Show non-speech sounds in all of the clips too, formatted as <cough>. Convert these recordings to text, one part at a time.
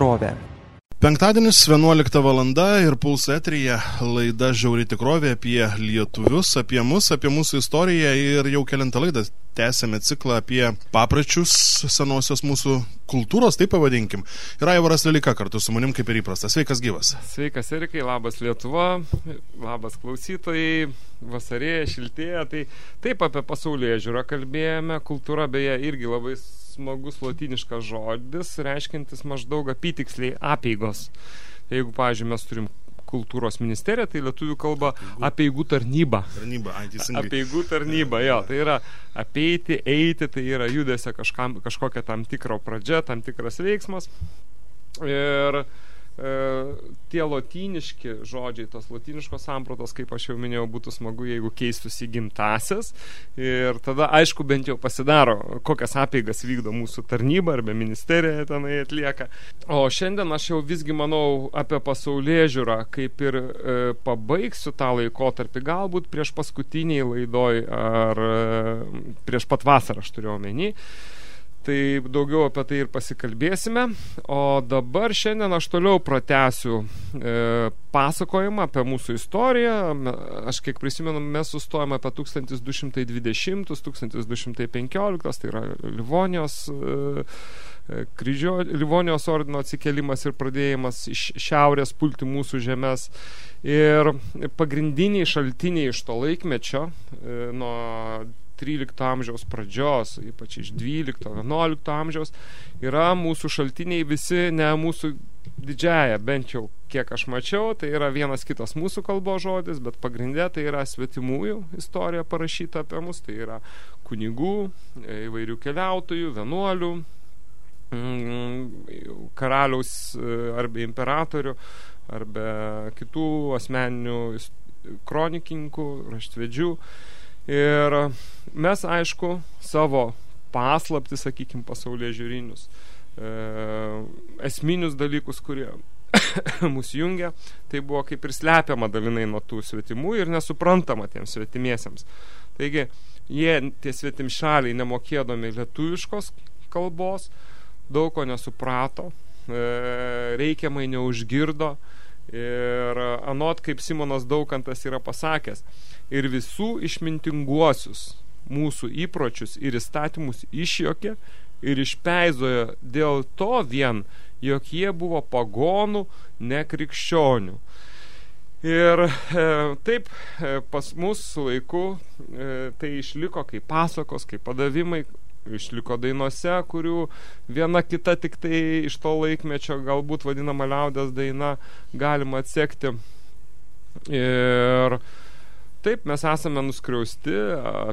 Tikrovė. Penktadienis 11 valanda ir pulso etrija laida Žiauri tikrovė apie lietuvius, apie mus, apie mūsų istoriją ir jau kelintą laidą tęsėme ciklą apie papračius senosios mūsų kultūros, taip pavadinkim. Ir Aivaras Lelika kartu su manim kaip ir įprasta. Sveikas gyvas. Sveikas Erikai, labas Lietuva, labas klausytojai, vasarėje, šiltėje. Tai taip apie pasaulyje žiūrą kalbėjome, kultūra beje irgi labai smagus latiniškas žodis, reiškintis maždaug apytiksliai apeigos. Tai jeigu, pavyzdžiui, mes turim kultūros ministerija, tai lietuvių kalba apeigų tarnyba. Tarnyba, ai, teisingai. Apeigų tarnyba, jo, tai yra apeiti, eiti, tai yra judesio kažkam, kažkokia tam tikro pradžia, tam tikras veiksmas. Ir tie lotyniški žodžiai, tos lotyniškos sampratos, kaip aš jau minėjau, būtų smagu, jeigu keistųsi gimtasias. Ir tada, aišku, bent jau pasidaro, kokias apeigas vykdo mūsų tarnyba arba ministerija tenai atlieka. O šiandien aš jau visgi manau apie pasaulyje žiūrą, kaip ir e, pabaigsiu tą laikotarpį, galbūt prieš paskutiniai laidoj ar e, prieš pat vasarą aš turiu omeny. Tai daugiau apie tai ir pasikalbėsime. O dabar šiandien aš toliau pratęsiu e, pasakojimą apie mūsų istoriją. Aš kiek prisimenu, mes sustojame apie 1220-1215, tai yra Livonijos, e, kryžio, Livonijos ordino atsikelimas ir pradėjimas iš šiaurės pulti mūsų žemės. Ir pagrindiniai šaltiniai iš to laikmečio, e, nuo 13 amžiaus pradžios, ypač iš 12-11 amžiaus, yra mūsų šaltiniai visi ne mūsų didžiaja, bent jau kiek aš mačiau, tai yra vienas kitas mūsų kalbos žodis, bet pagrindė tai yra svetimųjų istorija parašyta apie mus, tai yra kunigų, įvairių keliautojų, vienuolių, mm, karaliaus e, arba imperatorių, arba kitų asmeninių kronikininkų, raštvedžių. Ir mes, aišku, savo paslapti, sakykime, pasaulyje žiūrinius, e, esminius dalykus, kurie <coughs> mus jungia, tai buvo kaip ir slepiama dalinai nuo tų svetimų ir nesuprantama tiems svetimiesiems. Taigi, jie, tie svetimšaliai, nemokėdami lietuviškos kalbos, daug ko nesuprato, e, reikiamai neužgirdo ir anot, kaip Simonas Daukantas yra pasakęs, ir visų išmintinguosius mūsų įpročius ir įstatymus išjokė ir išpeizojo dėl to vien, jog jie buvo pagonų nekrikščionių. Ir e, taip e, pas mus laiku e, tai išliko kaip pasakos, kaip padavimai, išliko dainose, kurių viena kita tik tai iš to laikmečio galbūt vadinama liaudės daina galima atsekti. Ir Taip, mes esame nuskriausti,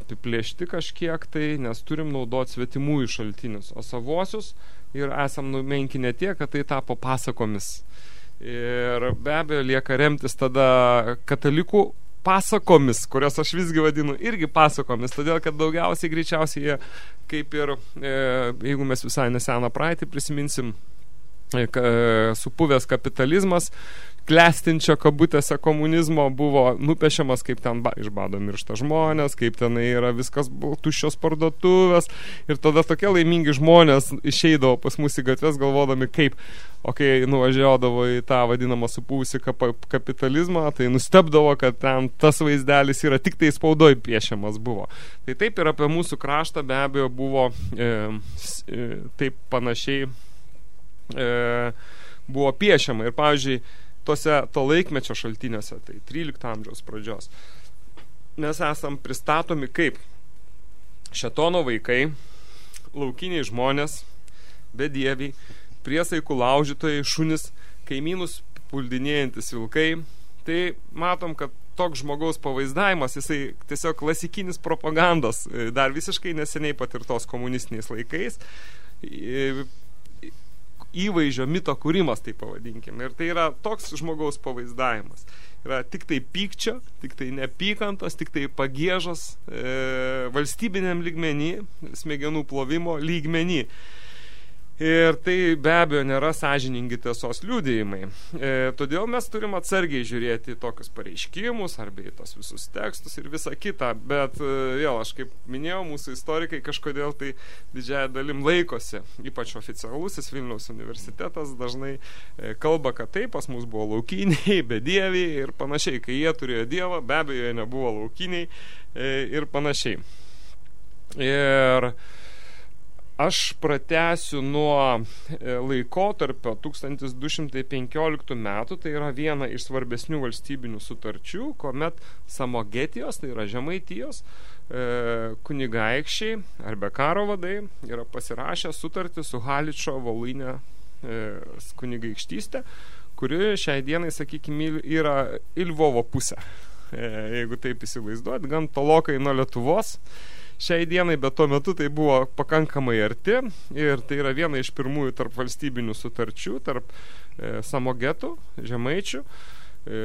apiplėšti kažkiek tai, nes turim naudoti svetimųjų šaltinius, o savuosius ir esam numenkinę tiek, kad tai tapo pasakomis. Ir be abejo lieka remtis tada katalikų pasakomis, kurias aš visgi vadinu irgi pasakomis, todėl kad daugiausiai greičiausiai jie, kaip ir, e, jeigu mes visai neseną praeitį prisiminsim, e, supuvęs kapitalizmas klestinčio kabutėse komunizmo buvo nupiešiamas, kaip ten ba, iš bado miršta žmonės, kaip ten yra viskas tuščios parduotuvės ir tada tokie laimingi žmonės išeidavo pas mus į gatves galvodami, kaip, o kai nuvažiuodavo į tą vadinamą supūsį kap kapitalizmą, tai nustebdavo, kad ten tas vaizdelis yra tik tai spaudoj piešiamas buvo. Tai taip ir apie mūsų kraštą be abejo buvo e, e, taip panašiai e, buvo piešiama. Ir pavyzdžiui, tose to laikmečio šaltiniuose, tai 13 amžiaus pradžios, mes esam pristatomi kaip šetono vaikai, laukiniai žmonės, bedieviai, priesaikų laužytojai, šunis, kaimynus puldinėjantis vilkai. Tai matom, kad toks žmogaus pavaizdavimas, jisai tiesiog klasikinis propagandos, dar visiškai neseniai patirtos komunistiniais laikais, įvaizdžio mito kūrimas, tai pavadinkim. Ir tai yra toks žmogaus pavaizdavimas. Yra tik tai pykčio, tik tai nepykantos, tik tai pagėžos e, valstybiniam lygmenį, smegenų plovimo lygmenį. Ir tai be abejo nėra sąžiningi tiesos liūdėjimai. E, todėl mes turim atsargiai žiūrėti tokius pareiškimus arba į tos visus tekstus ir visą kitą. Bet e, vėl, aš kaip minėjau, mūsų istorikai kažkodėl tai didžiąją dalim laikosi. Ypač oficialusis Vilniaus universitetas dažnai e, kalba, kad taip, pas mus buvo laukiniai, <laughs> bedieviai ir panašiai. Kai jie turėjo dievą, be abejo, jie nebuvo laukiniai e, ir panašiai. Ir Aš pratęsiu nuo e, laikotarpio 1215 metų, tai yra viena iš svarbesnių valstybinių sutarčių, kuomet Samogetijos, tai yra Žemaitijos, e, kunigaikščiai arba karo vadai yra pasirašę sutartį su Haličo Voluinė e, kunigaikštystė, kuri šiai dienai, sakykime, yra Ilvovo pusė. Jeigu taip įsivaizduot, gan tolokai nuo Lietuvos šiai dienai, bet tuo metu tai buvo pakankamai arti ir tai yra viena iš pirmųjų tarp valstybinių sutarčių, tarp e, samogetų, žemaičių, e,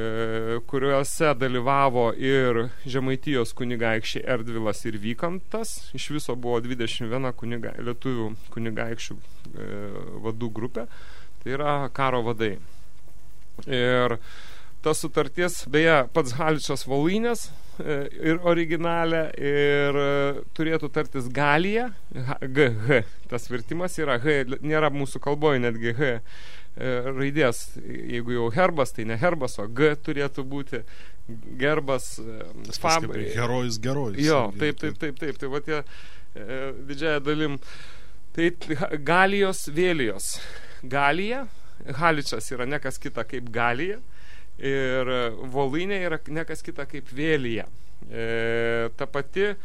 kuriuose dalyvavo ir žemaitijos kunigaikščiai Erdvilas ir Vykantas. Iš viso buvo 21 kuniga, lietuvių kunigaikščių e, vadų grupė. Tai yra karo vadai. Ir tas sutarties, beje, pats Haličas Valuinės e, ir originalė ir e, turėtų tartis Galija, G, H, tas vertimas yra H, nėra mūsų kalboje netgi H e, raidės, jeigu jau herbas, tai ne herbas, o G turėtų būti gerbas. Fab... Herojus, gerojus. Jo, taip, taip, taip, taip, tai va tie didžiaja dalim. Tai Galijos vėlijos. Galija, Haličas yra nekas kita kaip Galija ir Voluinė yra nekas kita kaip Vėlyje. E, ta pati e,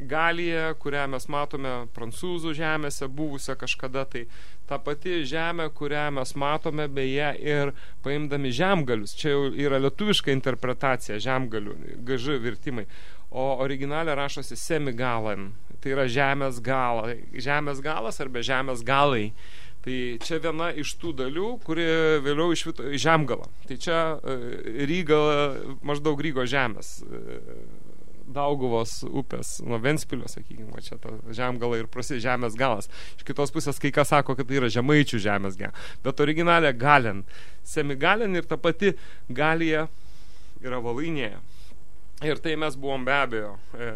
Galija, kurią mes matome prancūzų žemėse buvusią kažkada, tai ta pati žemė, kurią mes matome beje ir paimdami žemgalius. Čia jau yra lietuviška interpretacija žemgalių, gaži virtimai. O originalė rašosi semigalan. Tai yra žemės galas. Žemės galas arba žemės galai. Tai čia viena iš tų dalių, kuri vėliau išvito į Žemgalą. Tai čia e, Ryga, maždaug Rygo žemės. E, Dauguvos upės, nuo Ventspilio, sakykime, čia ta žemgala ir prasi žemės galas. Iš kitos pusės kai kas sako, kad tai yra žemaičių žemės gala. Bet originalė Galen. Semigalen ir ta pati Galija yra Valainėje. Ir tai mes buvom be abejo. E,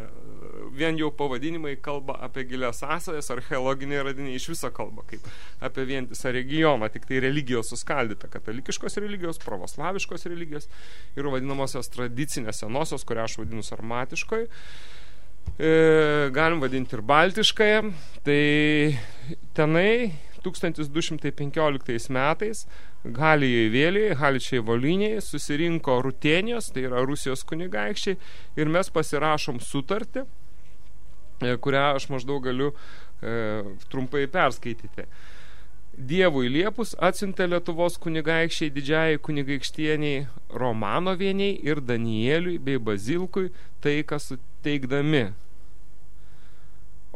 vien jau pavadinimai kalba apie gilias sąsajas, archeologiniai radiniai iš viso kalba, kaip apie vientisą regioną, tik tai religijos suskaldyta, katalikiškos religijos, pravoslaviškos religijos ir vadinamosios tradicinės senosios, kurią aš vadinu sarmatiškoj. E, galim vadinti ir baltiškąją. Tai tenai 1215 metais Galijai Vėlijai, Haličiai Voliniai susirinko Rutenijos, tai yra Rusijos kunigaikščiai, ir mes pasirašom sutartį, e, kurią aš maždaug galiu e, trumpai perskaityti. Dievui Liepus atsintė Lietuvos kunigaikščiai didžiai kunigaikštieniai Romanovieniai ir Danieliui bei Bazilkui taiką suteikdami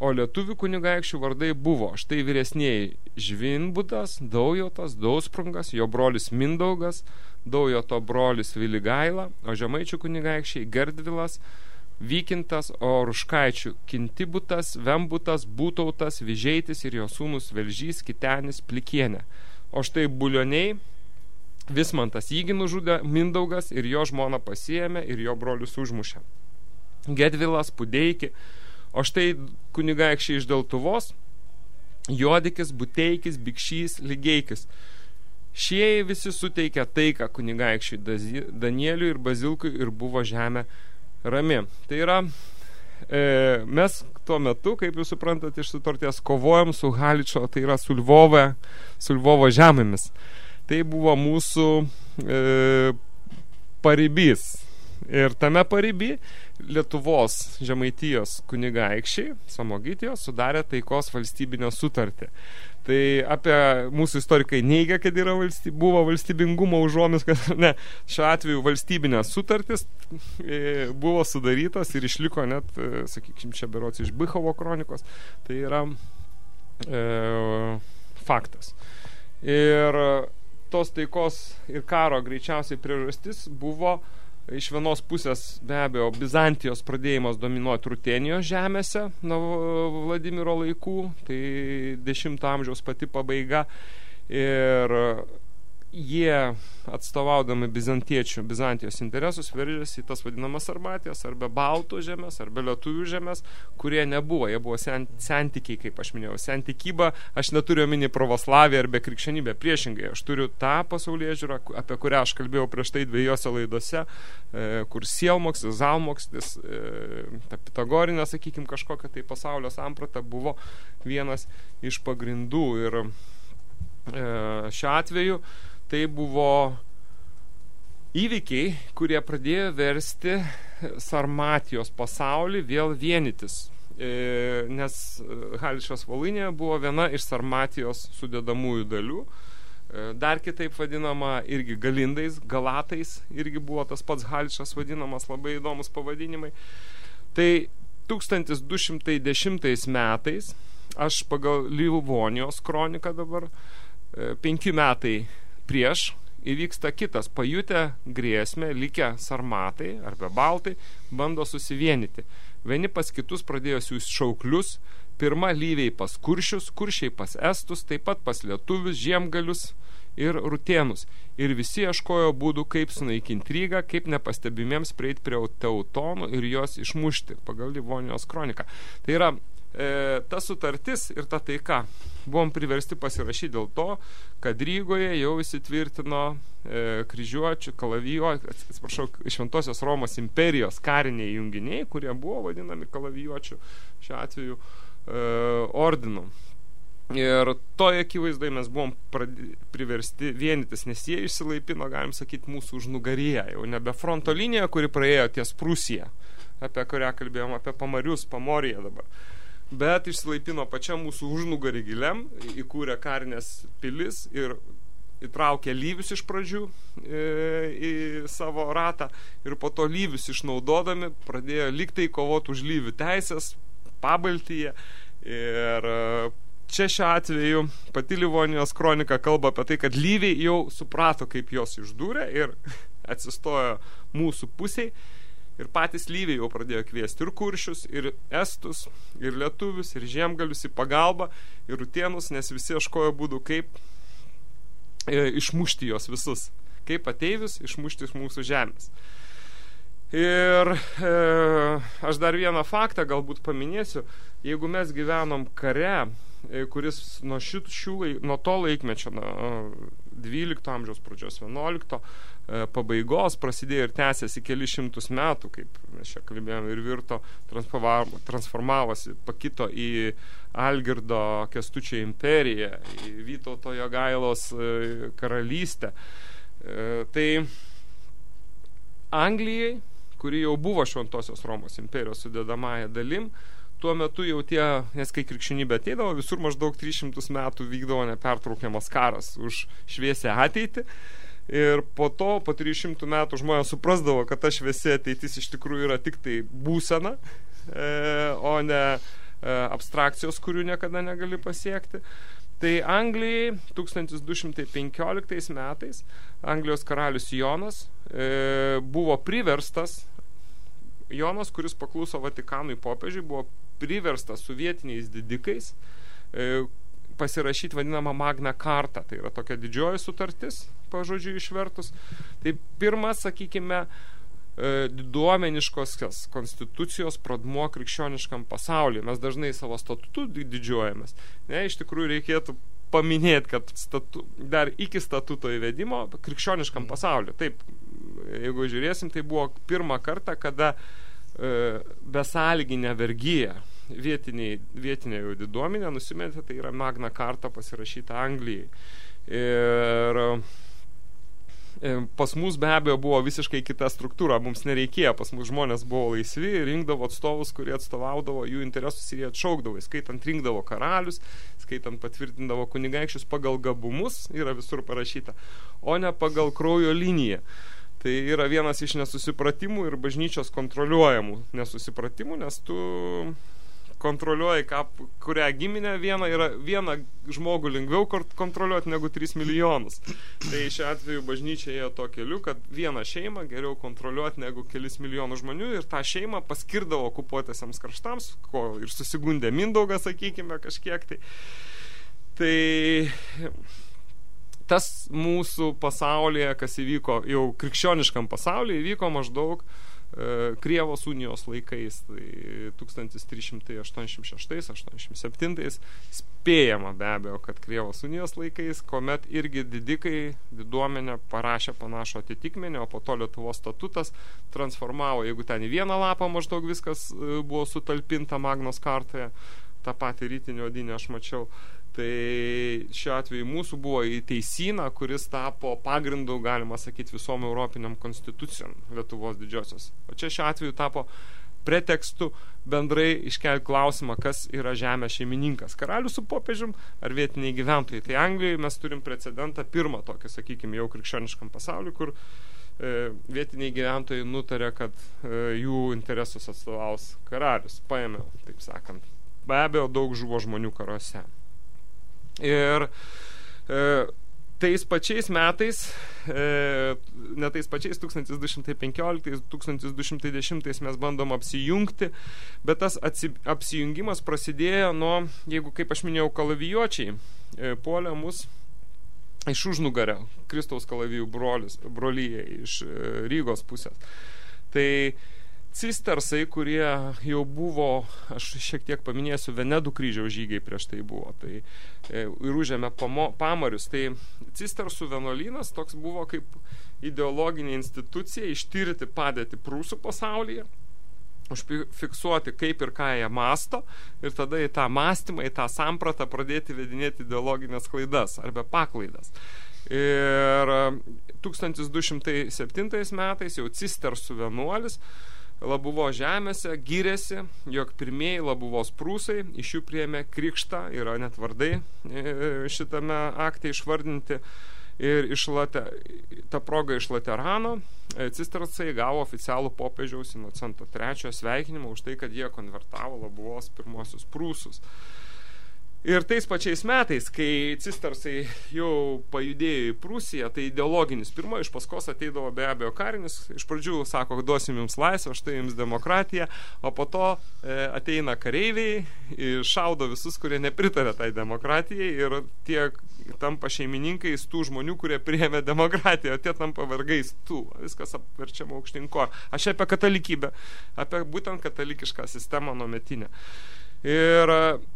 o lietuvių kunigaikščių vardai buvo štai vyresnieji Žvinbutas, Daujotas, Dausprungas, jo brolis Mindaugas, Daujoto brolis Viligaila, o žemaičių kunigaikščiai Gerdvilas, Vykintas, o Ruškaičių Kintibutas, Vembutas, Būtautas, Vižeitis ir jo sūnus Velžys, Kitenis, Plikienė. O štai bulioniai Vismantas jį nužudė Mindaugas ir jo žmona pasiėmė ir jo brolius užmušė. Gedvilas, Pudeiki, O štai kunigaikščiai iš Deltuvos, Jodikis, Buteikis, Bikšys, Lygeikis. Šie visi suteikia taiką kunigaikščiui Danieliui ir Bazilkui ir buvo žemė rami. Tai yra, e, mes tuo metu, kaip jūs suprantat, iš sutarties kovojam su Haličo, tai yra su Lvove, su Lvovo žemėmis. Tai buvo mūsų e, paribys. Ir tame pariby Lietuvos žemaitijos kunigaikščiai, Samogytijos, sudarė taikos valstybinio sutartį. Tai apie mūsų istorikai neigia, kad yra valstyb, buvo valstybingumo užuomis, kad ne, šiuo atveju valstybinės sutartis e, buvo sudarytos ir išliko net, e, sakykime, čia berots iš Bychovo kronikos. Tai yra e, faktas. Ir tos taikos ir karo greičiausiai priežastis buvo iš vienos pusės be abejo Bizantijos pradėjimas dominuoti Rutenijos žemėse nuo Vladimiro laikų, tai 10 amžiaus pati pabaiga. Ir jie atstovaudami bizantiečių, Bizantijos interesus veržėsi į tas vadinamas arbatijas, arba baltų žemės, arba lietuvių žemės, kurie nebuvo, jie buvo sen, sentikiai, kaip aš minėjau, sentikyba, aš neturiu omeny pravoslaviją arba krikščionybę, priešingai, aš turiu tą pasaulyje žiūrą, apie kurią aš kalbėjau prieš tai dviejose laidose, e, kur sielmokslis, zalmokslis, e, ta pitagorinė, sakykime, kažkokia tai pasaulio samprata buvo vienas iš pagrindų. Ir e, šiuo atveju tai buvo įvykiai, kurie pradėjo versti Sarmatijos pasaulį vėl vienytis. E, nes Hališos Volynė buvo viena iš Sarmatijos sudėdamųjų dalių. E, dar kitaip vadinama irgi galindais, galatais, irgi buvo tas pats Hališas vadinamas, labai įdomus pavadinimai. Tai 1210 metais, aš pagal Livonijos kroniką dabar, e, penki metai prieš įvyksta kitas, pajutę grėsmę, likę sarmatai arba baltai, bando susivienyti. Vieni pas kitus pradėjo siūsti šauklius, pirma lyviai pas kuršius, kuršiai pas estus, taip pat pas lietuvius, žiemgalius ir rutėnus. Ir visi ieškojo būdų, kaip sunaikinti Rygą, kaip nepastebimiems prieiti prie teutonų ir jos išmušti pagal Livonijos kroniką. Tai yra e, ta sutartis ir ta taika buvom priversti pasirašyti dėl to, kad Rygoje jau įsitvirtino e, kryžiuočių, kalavijo, atsiprašau, Šventosios Romos imperijos kariniai junginiai, kurie buvo vadinami kalavijuočių šiuo atveju e, ordinu. Ir toje akivaizdai mes buvom priversti vienytis, nes jie išsilaipino, galim sakyti, mūsų užnugaryje, jau nebe fronto linija, kuri praėjo ties Prūsija, apie kurią kalbėjom, apie Pamarius, Pamoriją dabar bet išsilaipino pačiam mūsų užnugarį giliam, įkūrė karinės pilis ir įtraukė lyvius iš pradžių e, į savo ratą. Ir po to lyvius išnaudodami pradėjo liktai kovoti už lyvių teisės pabaltyje. Ir e, čia šiuo atveju pati Livonijos kronika kalba apie tai, kad lyviai jau suprato, kaip jos išdūrė ir <laughs> atsistojo mūsų pusiai Ir patys lyviai jau pradėjo kviesti ir kuršius, ir estus, ir lietuvius, ir žiemgalius į pagalbą, ir rutienus, nes visi ieškojo būdų, kaip e, išmušti juos visus. Kaip ateivius išmušti iš mūsų žemės. Ir e, aš dar vieną faktą galbūt paminėsiu. Jeigu mes gyvenom kare, e, kuris nuo, šit, šių, nuo to laikmečio, nuo 12 amžiaus pradžios, 11 E, pabaigos prasidėjo ir tęsiasi keli šimtus metų, kaip mes čia kalbėjome, ir virto, transformavosi, pakito į Algirdo Kestučio imperiją, į Vytauto Jogailos e, karalystę. E, tai Anglijai, kuri jau buvo Šventosios Romos imperijos sudėdamąją dalim, tuo metu jau tie, nes kai krikščionybė ateidavo, visur maždaug 300 metų vykdavo nepertraukiamas karas už šviesę ateitį. Ir po to, po 300 metų žmonės suprasdavo, kad ta šviesi ateitis iš tikrųjų yra tik tai būsena, e, o ne e, abstrakcijos, kurių niekada negali pasiekti. Tai Anglijai 1215 metais Anglijos karalius Jonas e, buvo priverstas, Jonas, kuris pakluso Vatikanui popiežiui, buvo priverstas su vietiniais didikais, e, pasirašyti vadinamą Magna Carta. Tai yra tokia didžioji sutartis, pažodžiu išvertus. Tai pirmas, sakykime, e, diduomeniškos konstitucijos pradmuo krikščioniškam pasauliu. Mes dažnai savo statutų didžiuojamės. Ne, iš tikrųjų reikėtų paminėti, kad statu, dar iki statuto įvedimo krikščioniškam pasauliu. Taip, jeigu žiūrėsim, tai buvo pirmą kartą, kada e, besalginė vergyja vietiniai, vietinė jau diduomenė nusimetė, tai yra Magna Carta pasirašyta Anglijai. Ir e, pas mus be abejo buvo visiškai kita struktūra, mums nereikėjo, pas mus žmonės buvo laisvi, rinkdavo atstovus, kurie atstovaudavo jų interesus ir jie atšaukdavo, skaitant rinkdavo karalius, skaitant patvirtindavo kunigaikščius pagal gabumus, yra visur parašyta, o ne pagal kraujo liniją. Tai yra vienas iš nesusipratimų ir bažnyčios kontroliuojamų nesusipratimų, nes tu kontroliuoji ką, kurią giminę vieną, yra vieną žmogų lengviau kontroliuoti negu 3 milijonus. Tai šiuo atveju bažnyčia ėjo to keliu, kad vieną šeimą geriau kontroliuoti negu kelis milijonus žmonių ir tą šeimą paskirdavo okupuotėsiams kraštams, ko ir susigundė Mindaugas, sakykime, kažkiek tai. Tai tas mūsų pasaulyje, kas įvyko jau krikščioniškam pasaulyje, įvyko maždaug e, Krievos unijos laikais, tai 1386-87 spėjama be abejo, kad Krievos unijos laikais, kuomet irgi didikai diduomenė parašė panašų atitikmenį, o po to Lietuvos statutas transformavo, jeigu ten į vieną lapą maždaug viskas e, buvo sutalpinta Magnos kartoje, tą patį rytinį odinį aš mačiau, Tai šiuo atveju mūsų buvo į teisyną, kuris tapo pagrindu, galima sakyti, visom europiniam konstitucijom Lietuvos didžiosios. O čia šiuo atveju tapo pretekstu bendrai iškelti klausimą, kas yra žemės šeimininkas. Karalius su popiežium ar vietiniai gyventojai. Tai Anglijoje mes turim precedentą pirmą tokį, sakykime, jau krikščioniškam pasauliu, kur e, vietiniai gyventojai nutarė, kad e, jų interesus atstovaus karalius. Paėmė, taip sakant. Be abejo, daug žuvo žmonių karuose. Ir e, tais pačiais metais, e, ne tais pačiais 1215-1210 mes bandom apsijungti, bet tas atsi, apsijungimas prasidėjo nuo, jeigu kaip aš minėjau, kalavijuočiai e, puolė mus iš užnugario, Kristaus kalavijų brolis, brolyje iš e, Rygos pusės. Tai cistersai, kurie jau buvo, aš šiek tiek paminėsiu, Venedų kryžiaus žygiai prieš tai buvo, tai e, ir užėmė pamarius. Tai cistersų vienuolynas toks buvo kaip ideologinė institucija ištyrti padėti prūsų pasaulyje, užfiksuoti kaip ir ką jie masto ir tada į tą mąstymą, į tą sampratą pradėti vedinėti ideologinės klaidas arba paklaidas. Ir 1207 metais jau cistersų vienuolis Labuvo žemėse gyrėsi, jog pirmieji Labuvos prūsai iš jų priėmė krikštą, yra net vardai e, šitame akte išvardinti ir iš late, ta proga iš Laterano e, cistercai gavo oficialų popiežiaus Inocento III sveikinimą už tai, kad jie konvertavo Labuvos pirmosius prūsus. Ir tais pačiais metais, kai cistersai jau pajudėjo į Prūsiją, tai ideologinis pirmo iš paskos ateidavo be abejo karinis, iš pradžių sako, duosim jums laisvę, štai jums demokratija, o po to e, ateina kareiviai, šaudo visus, kurie nepritarė tai demokratijai ir tie tampa šeimininkais tų žmonių, kurie priėmė demokratiją, o tie tampa vergais tų. Viskas apverčiama aukštinko. Aš apie katalikybę, apie būtent katalikišką sistemą nuometinę. Ir,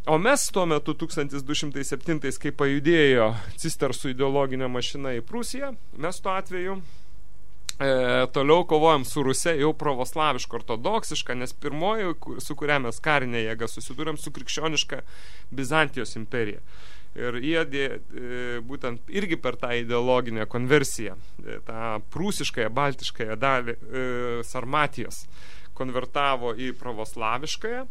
o mes tuo metu 1207, kai pajudėjo cistersų ideologinė mašina į Prūsiją, mes tuo atveju e, toliau kovojam su Rusė jau pravoslaviška ortodoksiška, nes pirmoji, su kuria mes karinė jėga susidūrėm su krikščioniška Bizantijos imperija. Ir jie dė, e, būtent irgi per tą ideologinę konversiją, e, tą prūsiškąją, baltiškąją dalį e, Sarmatijos konvertavo į pravoslaviškąją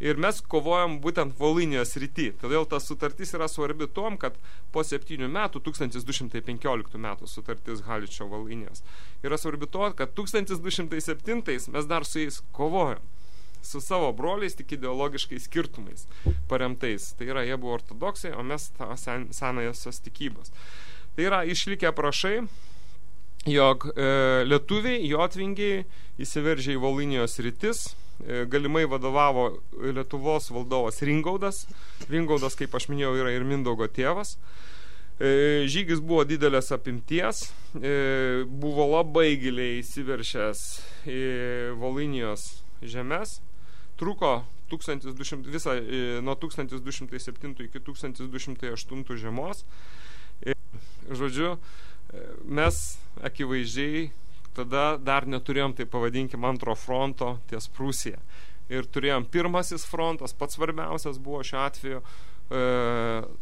ir mes kovojam būtent Volynijos rytį. Todėl ta sutartis yra svarbi tom, kad po septynių metų, 1215 metų sutartis Haličio Volynijos, yra svarbi to, kad 1207 mes dar su jais kovojam su savo broliais tik ideologiškais skirtumais paremtais. Tai yra, jie buvo ortodoksai, o mes tą sen, senąjosios tikybos. Tai yra išlikę prašai, jog e, lietuviai, jotvingiai įsiveržė į Volynijos rytis, galimai vadovavo Lietuvos valdovas Ringaudas. Ringaudas, kaip aš minėjau, yra ir Mindaugo tėvas. E, žygis buvo didelės apimties, e, buvo labai giliai įsiveršęs į Volinijos žemės, truko 1200, visą nuo 1207 iki 1208 žiemos. Žodžiu, mes akivaizdžiai tada dar neturėjom, tai pavadinkim, antro fronto ties Prūsija. Ir turėjom pirmasis frontas, pats svarbiausias buvo šiuo atveju e,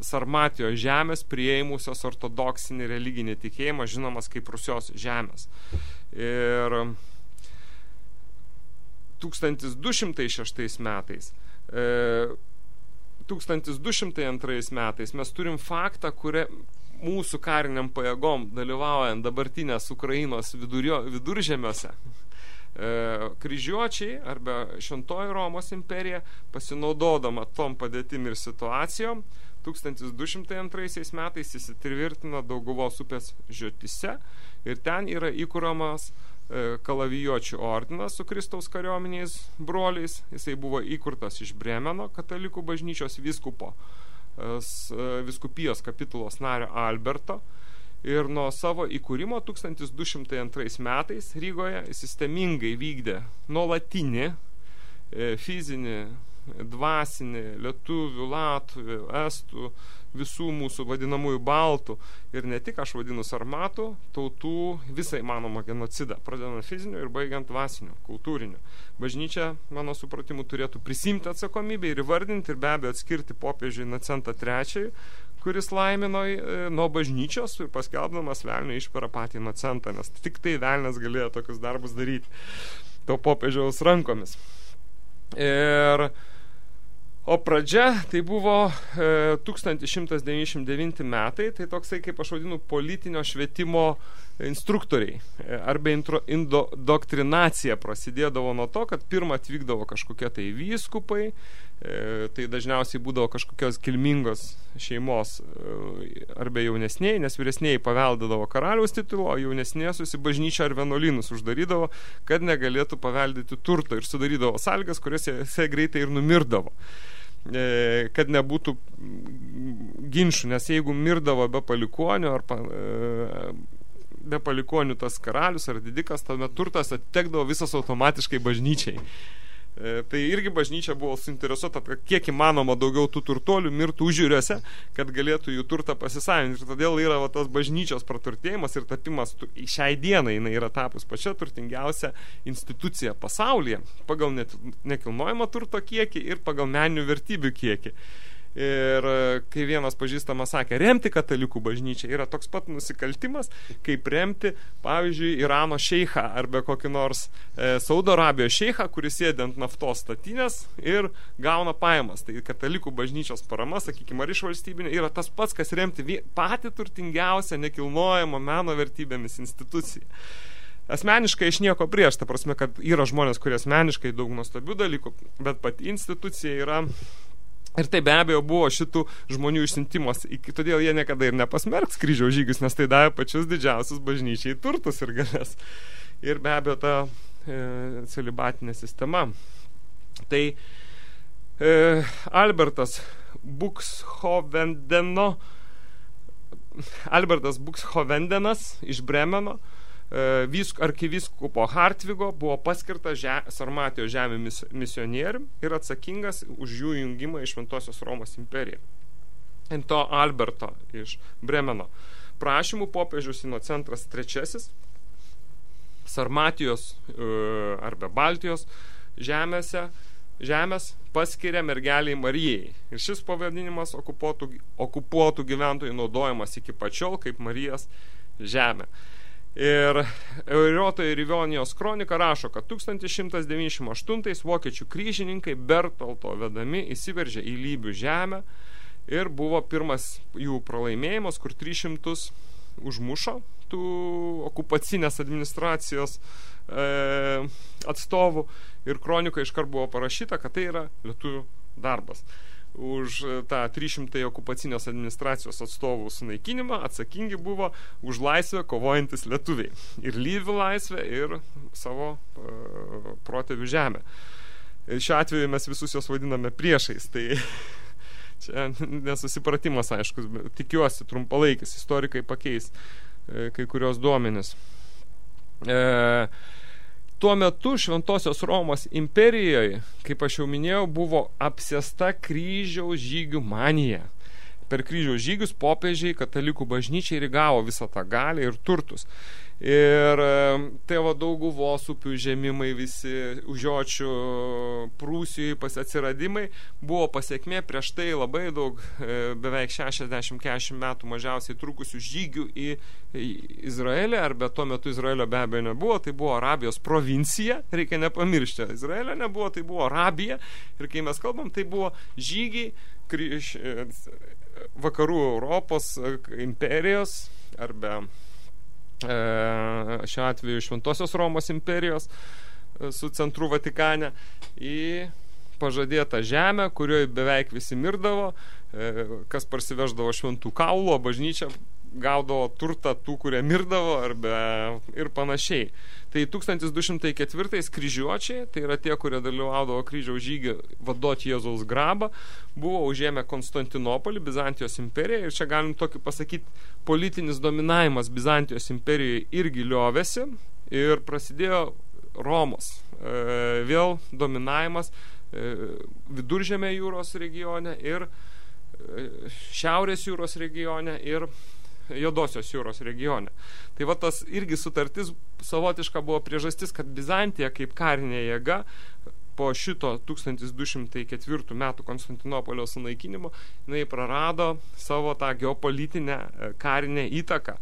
Sarmatijos žemės prieimusios ortodoksinį religinį tikėjimą, žinomas kaip Rusijos žemės. Ir 1206 metais e, 1202 metais mes turim faktą, kuria, mūsų kariniam pajėgom dalyvaujant dabartinės Ukrainos vidurio, viduržemiuose, kryžiuočiai arba šventoji Romos imperija pasinaudodama tom padėtim ir situacijom 1202 metais įsitvirtino Dauguvos upės žiotise ir ten yra įkūramas e, kalavijuočių ordinas su Kristaus kariuomeniais broliais. Jisai buvo įkurtas iš Bremeno katalikų bažnyčios viskupo, e, e, viskupijos kapitulos nario Alberto. Ir nuo savo įkūrimo 1202 metais Rygoje sistemingai vykdė nuolatinį fizinį dvasinį lietuvių, latvių, estų, visų mūsų vadinamųjų baltų ir ne tik aš vadinu sarmatų, tautų visą įmanomą genocidą, pradedant fiziniu ir baigiant dvasiniu, kultūriniu. Bažnyčia, mano supratimu, turėtų prisimti atsakomybę ir įvardinti ir be abejo atskirti popiežiui Nacentą III, kuris laimino e, nuo bažnyčios ir paskelbdamas velnio išperą patį Nacentą, nes tik tai velnas galėjo tokius darbus daryti to popiežiaus rankomis. Ir O pradžia tai buvo e, 1199 metai, tai toksai, kaip aš vadinu, politinio švietimo instruktoriai. E, arba indoktrinacija prasidėdavo nuo to, kad pirmą atvykdavo kažkokie tai vyskupai, e, tai dažniausiai būdavo kažkokios kilmingos šeimos e, arba jaunesniai, nes vyresniai paveldėdavo karaliaus titulo, o jaunesnė susibažnyčia ar vienuolynus uždarydavo, kad negalėtų paveldėti turto ir sudarydavo salgas, kuriuose greitai ir numirdavo kad nebūtų ginčių, nes jeigu mirdavo be palikonių ar pa, be palikonių tas karalius ar didikas, tuomet turtas atitekdavo visas automatiškai bažnyčiai. E, tai irgi bažnyčia buvo suinteresuota, kiek įmanoma daugiau tų turtuolių mirtų užžiūriuose, kad galėtų jų turtą pasisavinti. Ir todėl yra va, tas bažnyčios praturtėjimas ir tapimas šiai dienai jinai yra tapus pačia turtingiausia institucija pasaulyje pagal net, nekilnojamo turto kiekį ir pagal meninių vertybių kiekį. Ir e, kai vienas pažįstamas sakė, remti katalikų bažnyčią yra toks pat nusikaltimas, kaip remti, pavyzdžiui, Irano šeichą arba kokį nors e, Saudo Arabijos šeichą, kuris sėdė ant naftos statinės ir gauna pajamas. Tai katalikų bažnyčios parama, sakykime, ar iš valstybinė, yra tas pats, kas remti patį turtingiausią nekilnojamo meno vertybėmis instituciją. Asmeniškai aš nieko prieš, ta prasme, kad yra žmonės, kurie asmeniškai daug nuostabių dalykų, bet pati institucija yra Ir tai be abejo buvo šitų žmonių išsintimas, todėl jie niekada ir nepasmerks kryžiaus žygius, nes tai davė pačius didžiausius bažnyčiai turtus ir galės. Ir be abejo ta e, celibatinė sistema. Tai e, Albertas Buxhovendeno Albertas Buxhovendenas iš Bremeno E, vysk, arkiviskupo Hartvigo buvo paskirtas že, Sarmatijos žemė mis, misionierium ir atsakingas už jų jungimą į Šventosios Romos imperiją. Ento Alberto iš Bremeno prašymų popiežius Inocentras III Sarmatijos e, arba Baltijos žemėse žemės paskiria mergeliai Marijai. Ir šis pavadinimas okupuotų, okupuotų gyventojų naudojamas iki pačiol kaip Marijas žemė. Ir Eurijotoje Rivionijos kronika rašo, kad 1198 vokiečių kryžininkai Bertolto vedami įsiveržė į Lybių žemę ir buvo pirmas jų pralaimėjimas, kur 300 užmušo tų okupacinės administracijos e, atstovų. Ir kronika iškart buvo parašyta, kad tai yra lietuvių darbas už tą 300 okupacinės administracijos atstovų sunaikinimą atsakingi buvo už laisvę kovojantis lietuviai. Ir lyvių laisvę, ir savo uh, protėvių žemę. Ir šiuo atveju mes visus jos vadiname priešais. Tai <laughs> čia nesusipratimas, aišku, tikiuosi trumpalaikis. Istorikai pakeis e, kai kurios duomenis. E, Tuo metu Šventosios Romos imperijoje, kaip aš jau minėjau, buvo apsėsta kryžiaus žygių manija. Per kryžiaus žygius popiežiai katalikų bažnyčiai įgavo visą tą galę ir turtus. Ir tai va dauguvos upių žemimai, visi užiočių Prūsijai atsiradimai buvo pasiekmė prieš tai labai daug, e, beveik 60-40 metų mažiausiai trukusių žygių į Izraelį, arba tuo metu Izraelio be abejo nebuvo, tai buvo Arabijos provincija, reikia nepamiršti, Izraelio nebuvo, tai buvo Arabija, ir kai mes kalbam, tai buvo žygiai iš e, vakarų Europos e, imperijos, arba E, šiuo atveju Šventosios Romos imperijos e, su centru Vatikane į pažadėtą žemę, kurioje beveik visi mirdavo, e, kas parsiveždavo šventų kaulų, o bažnyčia gaudavo turtą tų, kurie mirdavo arba ir panašiai. Tai 1204 kryžiuočiai, tai yra tie, kurie dalyvaudavo kryžiaus žygį vadoti Jėzaus grabą, buvo užėmę Konstantinopolį, Bizantijos imperiją ir čia galim tokį pasakyti, politinis dominavimas Bizantijos imperijoje irgi liovėsi ir prasidėjo Romos. E, vėl dominavimas e, viduržėmė jūros regione ir e, šiaurės jūros regione ir Jodosios jūros regione. Tai va tas irgi sutartis savotiška buvo priežastis, kad Bizantija kaip karinė jėga po šito 1204 metų Konstantinopolio sunaikinimo jinai prarado savo tą geopolitinę e, karinę įtaką.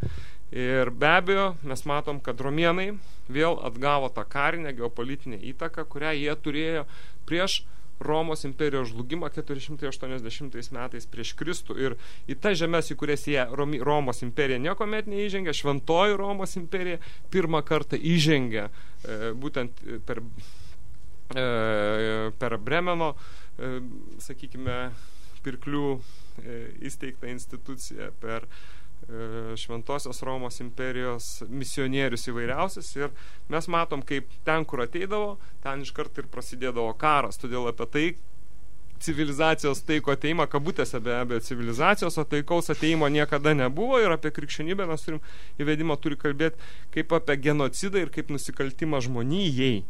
Ir be abejo, mes matom, kad romėnai vėl atgavo tą karinę geopolitinę įtaką, kurią jie turėjo prieš Romos imperijos žlugimą 480 metais prieš Kristų ir į tas žemės, į kurias jie Romos imperija niekomet neįžengė, šventoji Romos imperija pirmą kartą įžengė e, būtent per, e, per Bremeno, e, sakykime, pirklių e, įsteigtą instituciją, per E, šventosios Romos imperijos misionierius įvairiausias ir mes matom, kaip ten, kur ateidavo, ten iškart ir prasidėdavo karas, todėl apie tai civilizacijos taiko ateimą, kabutėse be abejo civilizacijos, o taikaus ateimo niekada nebuvo ir apie krikščionybę mes turim įvedimą turi kalbėti kaip apie genocidą ir kaip nusikaltimą žmonijai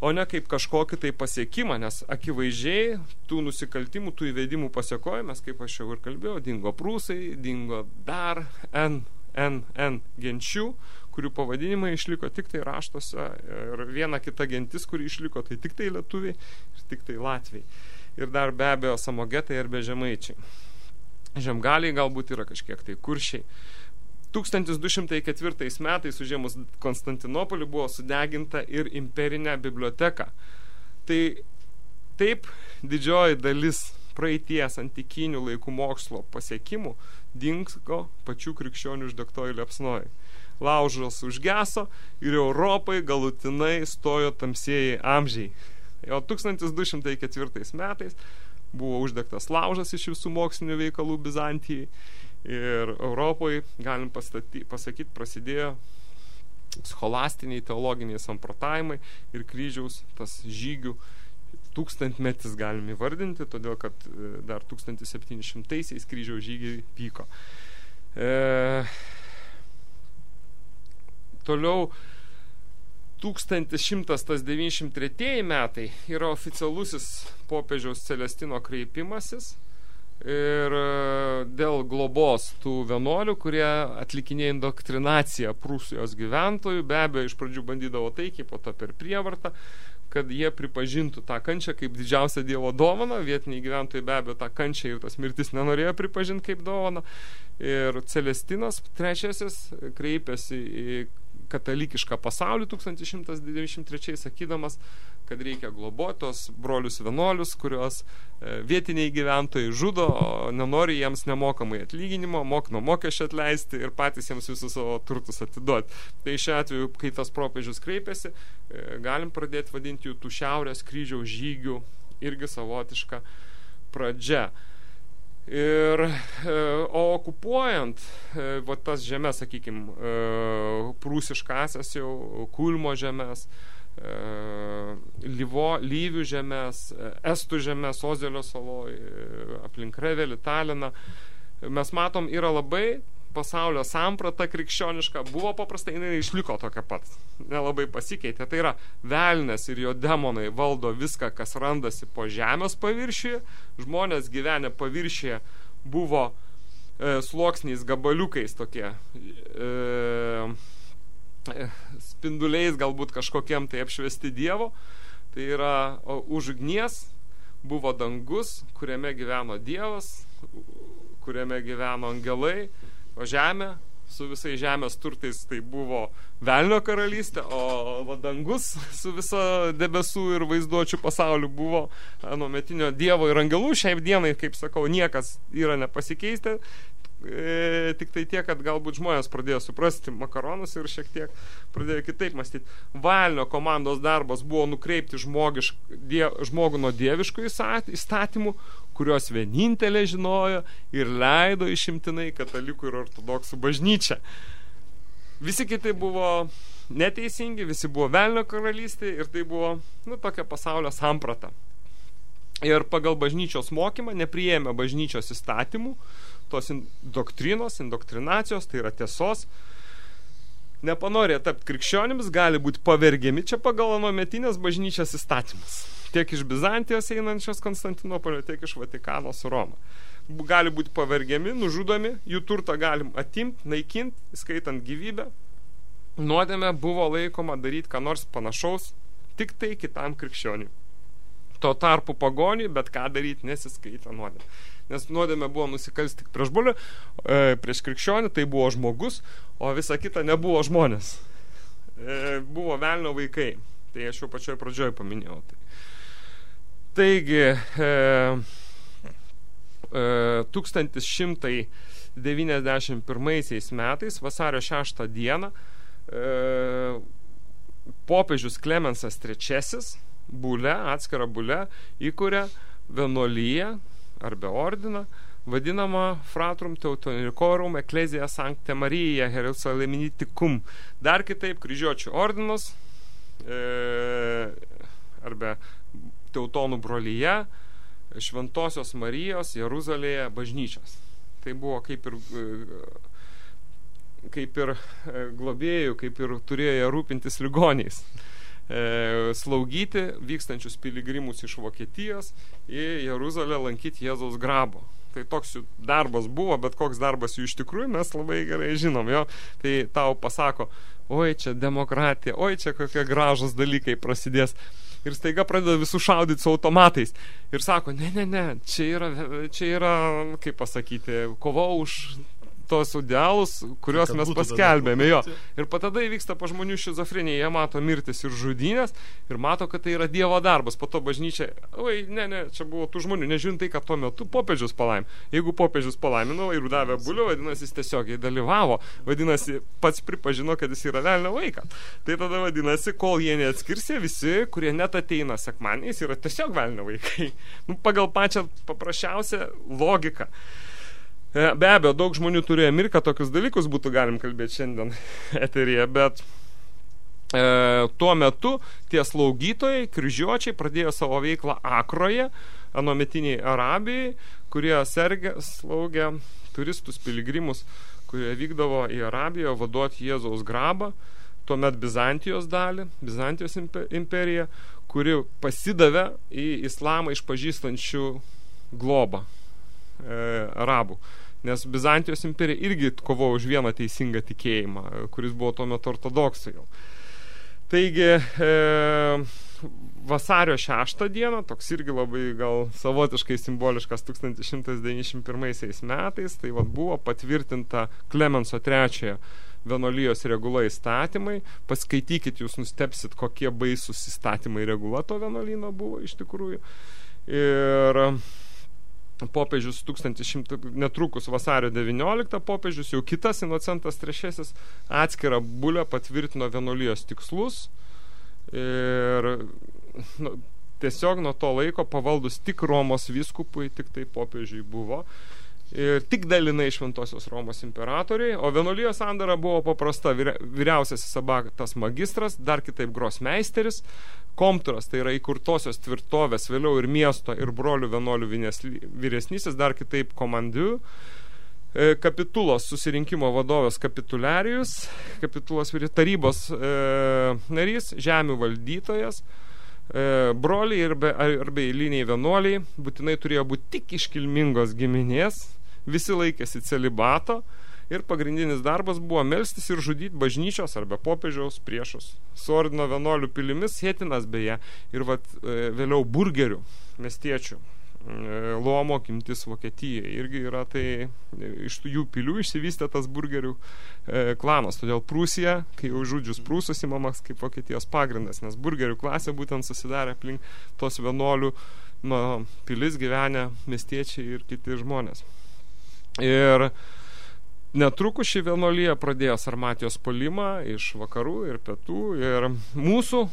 o ne kaip kažkokį tai pasiekimą, nes akivaizdžiai tų nusikaltimų, tų įvedimų pasiekoja, mes kaip aš jau ir kalbėjau, dingo prūsai, dingo dar N, N, N genčių, kurių pavadinimai išliko tik tai raštuose ir viena kita gentis, kuri išliko, tai tik tai lietuviai ir tik tai latviai. Ir dar be abejo samogetai ir bežemaičiai. Žemgaliai galbūt yra kažkiek tai kuršiai. 1204 metais užėmus Konstantinopolį buvo sudeginta ir imperinė biblioteka. Tai taip didžioji dalis praeities antikinių laikų mokslo pasiekimų dingo pačių krikščionių uždegtoji liepsnoji. Laužas užgeso ir Europai galutinai stojo tamsieji amžiai. O 1204 metais buvo uždegtas laužas iš visų mokslinių veikalų Bizantijai Ir Europoje, galim pasakyti, prasidėjo scholastiniai teologiniai samprotavimai ir kryžiaus tas žygių tūkstantmetis galim įvardinti, todėl kad e, dar 1700-aisiais kryžiaus žygiai vyko. E, toliau 1193 metai yra oficialusis popiežiaus Celestino kreipimasis – ir e, dėl globos tų vienuolių, kurie atlikinėjo indoktrinaciją Prūsijos gyventojų, be abejo, iš pradžių bandydavo taikiai, po to per prievartą, kad jie pripažintų tą kančią kaip didžiausią Dievo dovaną, vietiniai gyventojai be abejo tą kančią ir tas mirtis nenorėjo pripažinti kaip dovaną. Ir Celestinas trečiasis kreipėsi į katalikišką pasaulį 1193 sakydamas, kad reikia globotos brolius vienuolius, kuriuos e, vietiniai gyventojai žudo, nenori jiems nemokamai atlyginimo, mok nuo mokesčio atleisti ir patys jiems visus savo turtus atiduoti. Tai šiuo atveju, kai tas propėžius kreipiasi, e, galim pradėti vadinti jų tų šiaurės kryžiaus žygių irgi savotišką pradžia. Ir, e, o okupuojant va, tas žemės, sakykime, prūsiškasias jau, Kulmo žemės, Lyvo, Lyvių žemės, Estų žemės, Ozelio saloj, aplink Revelį, Taliną, mes matom, yra labai pasaulio samprata krikščioniška buvo paprastai, jinai išliko tokia pat, nelabai pasikeitė. Tai yra velnės ir jo demonai valdo viską, kas randasi po žemės paviršiuje, žmonės gyvenę paviršiuje buvo e, sluoksniais gabaliukais tokie. E, e, spinduliais galbūt kažkokiem tai apšvesti Dievo. Tai yra už ugnies buvo dangus, kuriame gyveno Dievas, kuriame gyveno angelai, o žemė su visais žemės turtais tai buvo velnio karalystė, o va, dangus su viso debesų ir vaizduočių pasauliu buvo anuometinio dievo ir angelų. Šiai dienai, kaip sakau, niekas yra nepasikeistę, e, tik tai tiek, kad galbūt žmonės pradėjo suprasti makaronus ir šiek tiek pradėjo kitaip mąstyti. Valnio komandos darbas buvo nukreipti žmogišk, die, žmogų nuo dieviškų įstatymų, kurios vienintelė žinojo ir leido išimtinai katalikų ir ortodoksų bažnyčią. Visi kiti buvo neteisingi, visi buvo velnio karalystė ir tai buvo nu, tokia pasaulio samprata. Ir pagal bažnyčios mokymą nepriėmė bažnyčios įstatymų, tos doktrinos, indoktrinacijos, tai yra tiesos, nepanorė tapti krikščionims, gali būti pavergiami čia pagal anometinės bažnyčios įstatymus. Tiek iš Bizantijos einančios Konstantinopolio, tiek iš Vatikano su Roma. Gali būti pavergiami, nužudomi, jų turtą galim atimti, naikinti, skaitant gyvybę. Nuodėme buvo laikoma daryti ką nors panašaus tik tai kitam krikščioniui. Tuo tarpu pagoniui, bet ką daryti nesiskaita nuodėmė nes nuodėmė buvo nusikalsti tik prieš bulį, e, prieš krikščionį, tai buvo žmogus, o visa kita nebuvo žmonės. E, buvo velnio vaikai. Tai aš jau pačioj pradžioj paminėjau. Tai. Taigi, e, e, 1191 metais, vasario 6 dieną, popiežius Klemensas III, bulė, atskira bulė, įkuria vienuolyje arba ordiną, vadinama Fratrum Teutonikorum Ecclesia Sancte Marija Jerusaleminiticum. Dar kitaip, kryžiuočių ordinas e, arba Teutonų brolyje Šventosios Marijos Jeruzalėje bažnyčios. Tai buvo kaip ir e, kaip ir e, globėjų, kaip ir turėjo rūpintis ligoniais e, slaugyti vykstančius piligrimus iš Vokietijos į Jeruzalę lankyti Jėzaus grabo. Tai toks jų darbas buvo, bet koks darbas jų iš tikrųjų mes labai gerai žinom, jo. Tai tau pasako, oi čia demokratija, oi čia kokie gražus dalykai prasidės. Ir staiga pradeda visų šaudyti su automatais. Ir sako, ne, ne, ne, čia yra, čia yra kaip pasakyti, kova už tos idealus, kuriuos mes paskelbėme. Jo. Ir tada įvyksta pa žmonių šizofrenija, jie mato mirtis ir žudynės ir mato, kad tai yra Dievo darbas. Po to bažnyčia, oi, ne, ne, čia buvo tų žmonių, nežiūrint tai, kad tuo metu popiežius palaim. Jeigu popiežius palaimino ir davė bulių, vadinasi, jis tiesiog dalyvavo, vadinasi, pats pripažino, kad jis yra velnio vaikas. Tai tada vadinasi, kol jie neatskirsė, visi, kurie net ateina sekmaniais, yra tiesiog velnio vaikai. Nu, pagal pačią paprasčiausią logiką. E, be abejo, daug žmonių turėjo mirti, kad tokius dalykus būtų galim kalbėti šiandien <laughs> eteryje, bet e, tuo metu tie slaugytojai, kryžiuočiai pradėjo savo veiklą Akroje, anometiniai Arabijai, kurie sergė, slaugė turistus, piligrimus, kurie vykdavo į Arabiją vaduoti Jėzaus grabą, tuomet Bizantijos dalį, Bizantijos imperiją, kuri pasidavė į islamą išpažįstančių globą e, arabų. Nes Bizantijos imperija irgi kovojo už vieną teisingą tikėjimą, kuris buvo tuo metu ortodoksai jau. Taigi, e, vasario 6 dieną, toks irgi labai gal savotiškai simboliškas 1191 metais, tai vat buvo patvirtinta Klemenso III vienolyjos regula įstatymai. Paskaitykit, jūs nustepsit, kokie baisus įstatymai regula to vienolyno buvo iš tikrųjų. Ir popiežius 1100, netrukus vasario 19 popiežius, jau kitas Inocentas III atskirą bulę patvirtino vienolijos tikslus. Ir nu, tiesiog nuo to laiko pavaldus tik Romos vyskupui, tik tai popiežiui buvo ir tik dalinai šventosios Romos imperatoriai, o vienuolijos sandara buvo paprasta, vyriausiasis abatas magistras, dar kitaip grosmeisteris, komturas, tai yra įkurtosios tvirtovės, vėliau ir miesto, ir brolių vienuolių vyresnysis, dar kitaip komandių, e, kapitulos susirinkimo vadovas kapituliarijus, kapitulos tarybos e, narys, žemių valdytojas, e, broliai arba, arba eiliniai vienuoliai. Būtinai turėjo būti tik iškilmingos giminės, visi laikėsi celibato ir pagrindinis darbas buvo melstis ir žudyti bažnyčios arba popiežiaus priešus. Su ordino vienuolių pilimis sėtinas beje ir vat, e, vėliau burgerių miestiečių e, Luomo kimtis Vokietijai. Irgi yra tai e, iš jų pilių išsivystė tas burgerių klanas. Todėl Prūsija, kai jau žudžius Prūsus įmamas kaip Vokietijos pagrindas, nes burgerių klasė būtent susidarė aplink tos vienuolių nu, pilis gyvenę miestiečiai ir kiti žmonės. Ir Netrukus ši vienuolyje pradėjo Sarmatijos polimą iš vakarų ir pietų ir mūsų e,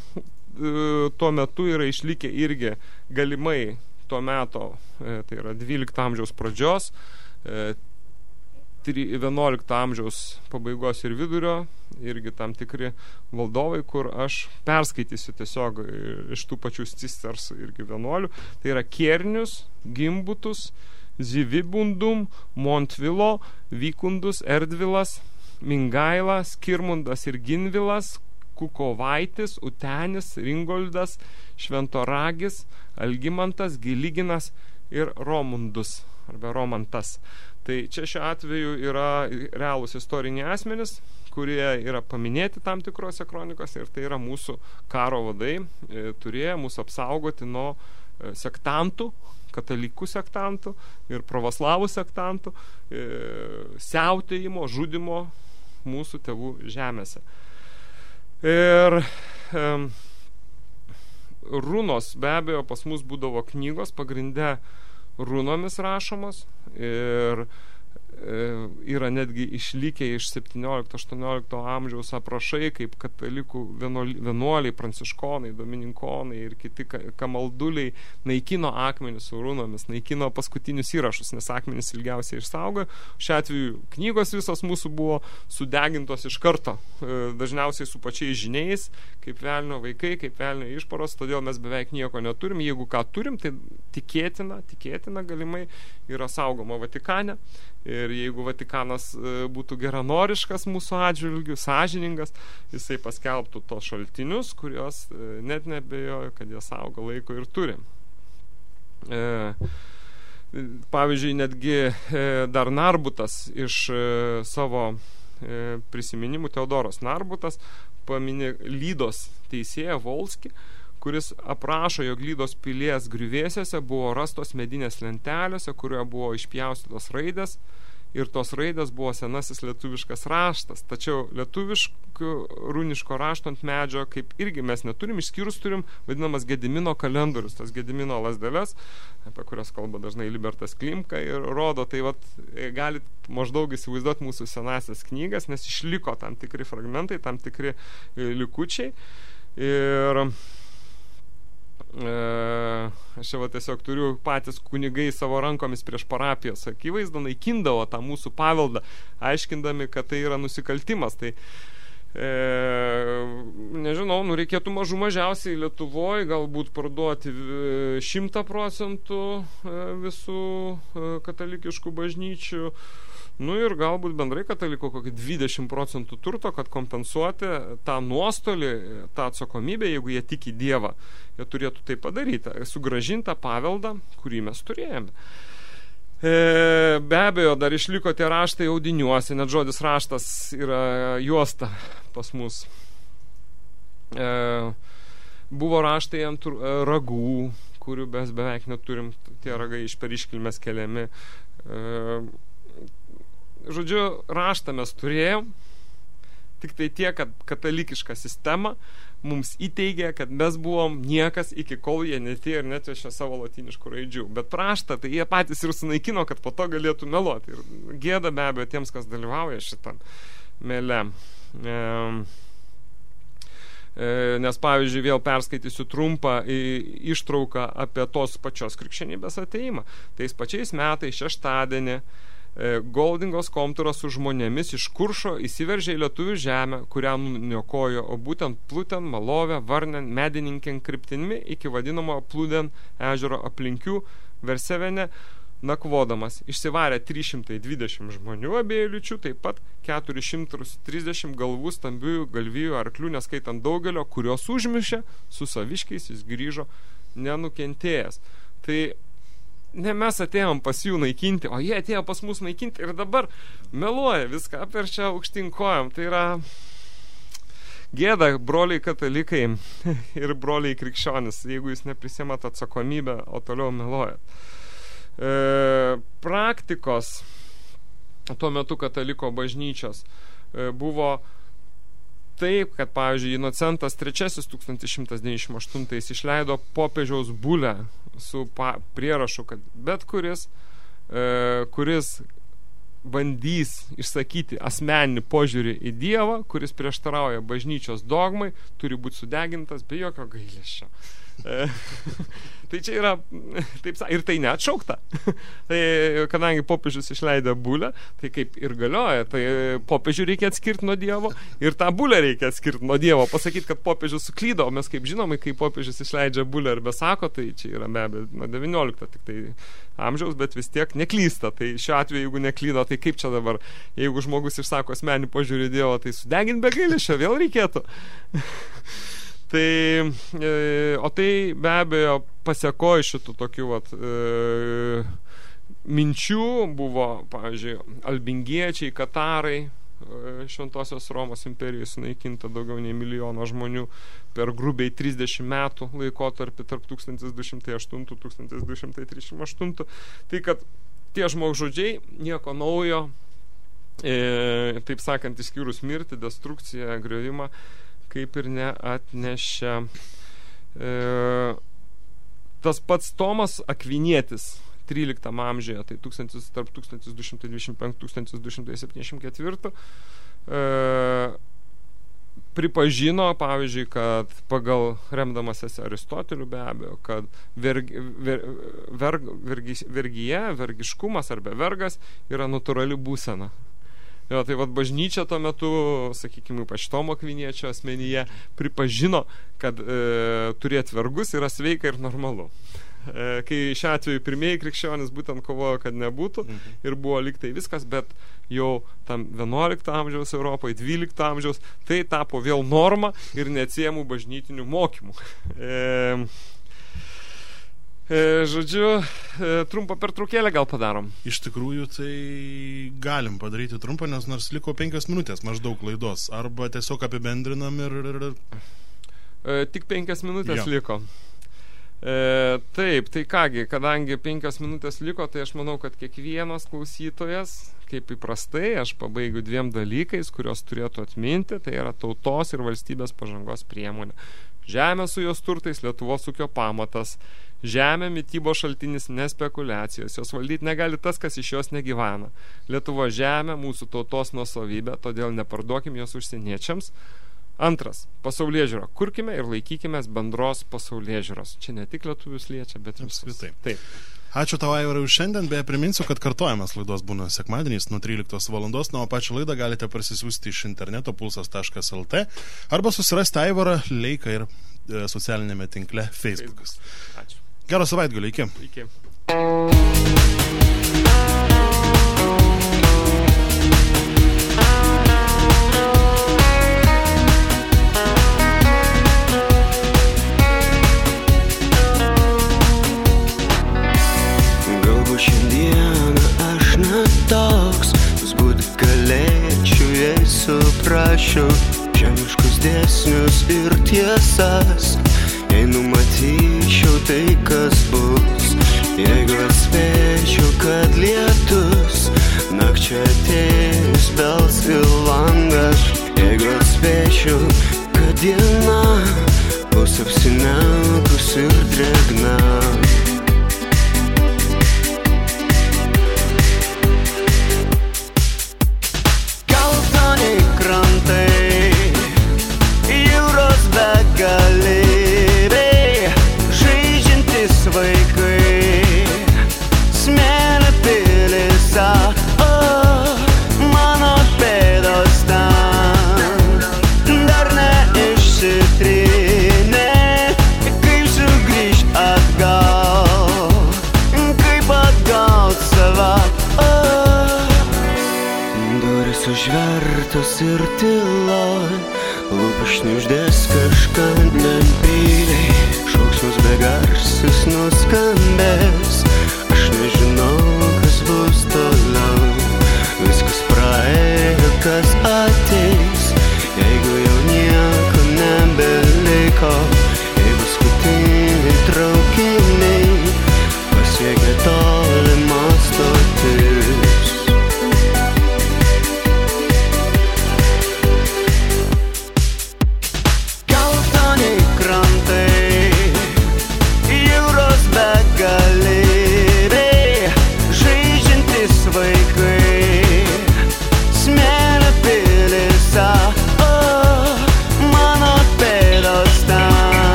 tuo metu yra išlikę irgi galimai tuo meto, e, tai yra 12 amžiaus pradžios, 11 amžiaus pabaigos ir vidurio, irgi tam tikri valdovai, kur aš perskaitysiu tiesiog iš tų pačių cisters irgi vienuolių. Tai yra Kiernius, Gimbutus, Zivibundum, Montvilo, Vykundus, Erdvilas, Mingaila, Skirmundas ir Ginvilas, Kukovaitis, Utenis, Ringoldas, Šventoragis, Algimantas, Giliginas ir Romundus arba Romantas. Tai čia šiuo atveju yra realūs istoriniai asmenys, kurie yra paminėti tam tikrose kronikose ir tai yra mūsų karo vadai, e, turėjo mūsų apsaugoti nuo e, sektantų, katalikų sektantų ir pravoslavų sektantų e, siautėjimo, žudimo mūsų tėvų žemėse. Ir e, runos be abejo pas mus būdavo knygos pagrinde runomis rašomos ir E, yra netgi išlikę iš 17-18 amžiaus aprašai, kaip katalikų vienuoliai, pranciškonai, domininkonai ir kiti kamalduliai naikino akmenis su runomis, naikino paskutinius įrašus, nes akmenis ilgiausiai išsaugo. Šiuo atveju knygos visos mūsų buvo sudegintos iš karto, e, dažniausiai su pačiais žiniais, kaip velnio vaikai, kaip velnio išparos, todėl mes beveik nieko neturim. Jeigu ką turim, tai tikėtina, tikėtina galimai yra saugoma Vatikane Ir jeigu Vatikanas e, būtų geranoriškas mūsų atžvilgių, sąžiningas, jisai paskelbtų tos šaltinius, kurios e, net nebejoju, kad jie saugo laiko ir turi. E, pavyzdžiui, netgi dar Narbutas iš savo prisiminimų Teodoros Narbutas paminė Lydos teisėją Volskį, kuris aprašo, jog Lydos pilies griuvėsiuose buvo rastos medinės lentelėse, kurioje buvo išpjaustytos raidės ir tos raidės buvo senasis lietuviškas raštas. Tačiau lietuviškų runiško rašto ant medžio, kaip irgi mes neturim, išskyrus turim vadinamas Gedimino kalendorius, tas Gedimino lasdeles, apie kurias kalba dažnai Libertas Klimka ir rodo, tai vat, galit maždaug įsivaizduoti mūsų senasias knygas, nes išliko tam tikri fragmentai, tam tikri likučiai. Ir E, aš čia va tiesiog turiu patys kunigai savo rankomis prieš parapijos akivaizdą naikindavo tą mūsų paveldą, aiškindami, kad tai yra nusikaltimas. Tai e, nežinau, nu reikėtų mažų mažiausiai Lietuvoje galbūt parduoti e, šimtą procentų e, visų katalikiškų bažnyčių Nu ir galbūt bendrai kataliko kokį 20 procentų turto, kad kompensuoti tą nuostolį, tą atsakomybę, jeigu jie tiki Dievą, jie turėtų tai padaryti, sugražintą paveldą, kurį mes turėjome. E, be abejo, dar išliko tie raštai audiniuose, net žodis raštas yra juosta pas mus. E, buvo raštai ant ragų, kurių mes beveik neturim, tie ragai iš periškilmės keliami. E, žodžiu, raštą mes turėjom, tik tai tiek, kad katalikiška sistema mums įteigė, kad mes buvom niekas iki kol jie netėjo ir netvešė savo latiniškų raidžių. Bet praštą tai jie patys ir sunaikino, kad po to galėtų meluoti. Ir gėda be abejo tiems, kas dalyvauja šitam mele. E, e, nes pavyzdžiui vėl perskaitysiu trumpą ištrauką apie tos pačios krikščionybės ateimą. Tais pačiais metais šeštadienį Goldingos komturas su žmonėmis iš kuršo įsiveržė į lietuvių žemę, kurią nuniokojo, o būtent Pluten, Malovę, Varnen, Medininkien kryptinimi iki vadinamo Pluden ežero aplinkių Versevene nakvodamas. Išsivarė 320 žmonių abiejų lyčių, taip pat 430 galvų stambiųjų galvijų arklių, neskaitant daugelio, kurios užmišė, su saviškiais jis grįžo nenukentėjęs. Tai ne mes atėjom pas jų naikinti, o jie atėjo pas mus naikinti ir dabar meluoja viską, aperčia aukštinkojom. Tai yra gėda, broliai katalikai <laughs> ir broliai krikščionis, jeigu jūs neprisimat atsakomybę, o toliau meluojat. E, praktikos tuo metu kataliko bažnyčios e, buvo taip, kad, pavyzdžiui, Inocentas III 1198 išleido popiežiaus bulę su prierašu, kad bet kuris, e, kuris bandys išsakyti asmeninį požiūrį į Dievą, kuris prieštarauja bažnyčios dogmai, turi būti sudegintas be jokio gailėšio. <laughs> Tai čia yra, taip, sa- ir tai neatšaukta. <laughs> tai kadangi popiežius išleidė bulę, tai kaip ir galioja, tai popiežių reikia atskirti nuo Dievo ir tą bulę reikia atskirti nuo Dievo. Pasakyti, kad popiežius suklydo, o mes kaip žinome, kai popiežius išleidžia bulę ir besako, tai čia yra be abejo nuo 19 tik tai amžiaus, bet vis tiek neklysta. Tai šiuo atveju, jeigu neklydo, tai kaip čia dabar, jeigu žmogus išsako asmenį požiūrį į Dievą, tai sudeginti be gailėšio vėl reikėtų. <laughs> Tai, e, o tai be abejo pasiekoja šitų tokių vat, e, minčių buvo, pavyzdžiui, albingiečiai, katarai, e, Šventosios Romos imperijai sunaikinta daugiau nei milijono žmonių per grubiai 30 metų laikotarpį tarp 1208-1238. Tai kad tie žmogžudžiai nieko naujo, e, taip sakant, išskyrus mirtį, destrukciją, griovimą, kaip ir neatnešė. E, tas pats Tomas Akvinietis 13 amžiuje, tai 1000, tarp 1225-1274, e, pripažino, pavyzdžiui, kad pagal remdamasis Aristoteliu be abejo, kad verg, ver, verg, vergis, vergyje, vergiškumas arba vergas yra natūrali būsena. Jo, tai vad bažnyčia tuo metu, sakykime, ypač Tomo Kviniečio asmenyje, pripažino, kad e, turėti vergus yra sveika ir normalu. E, kai šiuo atveju pirmieji krikščionys būtent kovojo, kad nebūtų Mhm. ir buvo liktai viskas, bet jau tam 11 amžiaus Europoje, 12 amžiaus, tai tapo vėl norma ir neatsiemų bažnytinių mokymų. E, žodžiu, e, trumpą pertraukėlę gal padarom. Iš tikrųjų, tai galim padaryti trumpą, nes nors liko penkios minutės maždaug laidos. Arba tiesiog apibendrinam ir... ir- ir- E, tik penkias minutės Jo. liko. E, taip, tai kągi, kadangi penkios minutės liko, tai aš manau, kad kiekvienas klausytojas, kaip įprastai, aš pabaigiu dviem dalykais, kurios turėtų atminti, tai yra tautos ir valstybės pažangos priemonė. Žemė su jos turtais Lietuvos ūkio pamatas. Žemė mytybo šaltinis nespekulacijos. Jos valdyti negali tas, kas iš jos negyvena. Lietuvo žemė mūsų tautos nuosavybė, todėl neparduokim jos užsieniečiams. Antras - pasaulyje žiūro. Kurkime ir laikykime bendros pasaulyje žiūros. Čia ne tik lietuvius liečia, bet ir visus. Apskritai. Taip. Ačiū tau, Aivarai, už šiandien. Beje, priminsiu, kad kartojamas laidos būna sekmadieniais nuo 13 val. Na, o pačią laidą galite parsisiųsti iš interneto pulsas.lt arba susirasti Aivarą Leiką ir e, socialinėme tinkle Facebookas. Ačiū. Gerą savaitgalį, iki. Iki. Dėsnius ir tiesas, jei numatyčiau tai, kas bus, jeigu atspėčiau, kad lietus nakčia ateis bels į langą, jeigu atspėčiau, kad diena bus apsiniaukus ir drėgna.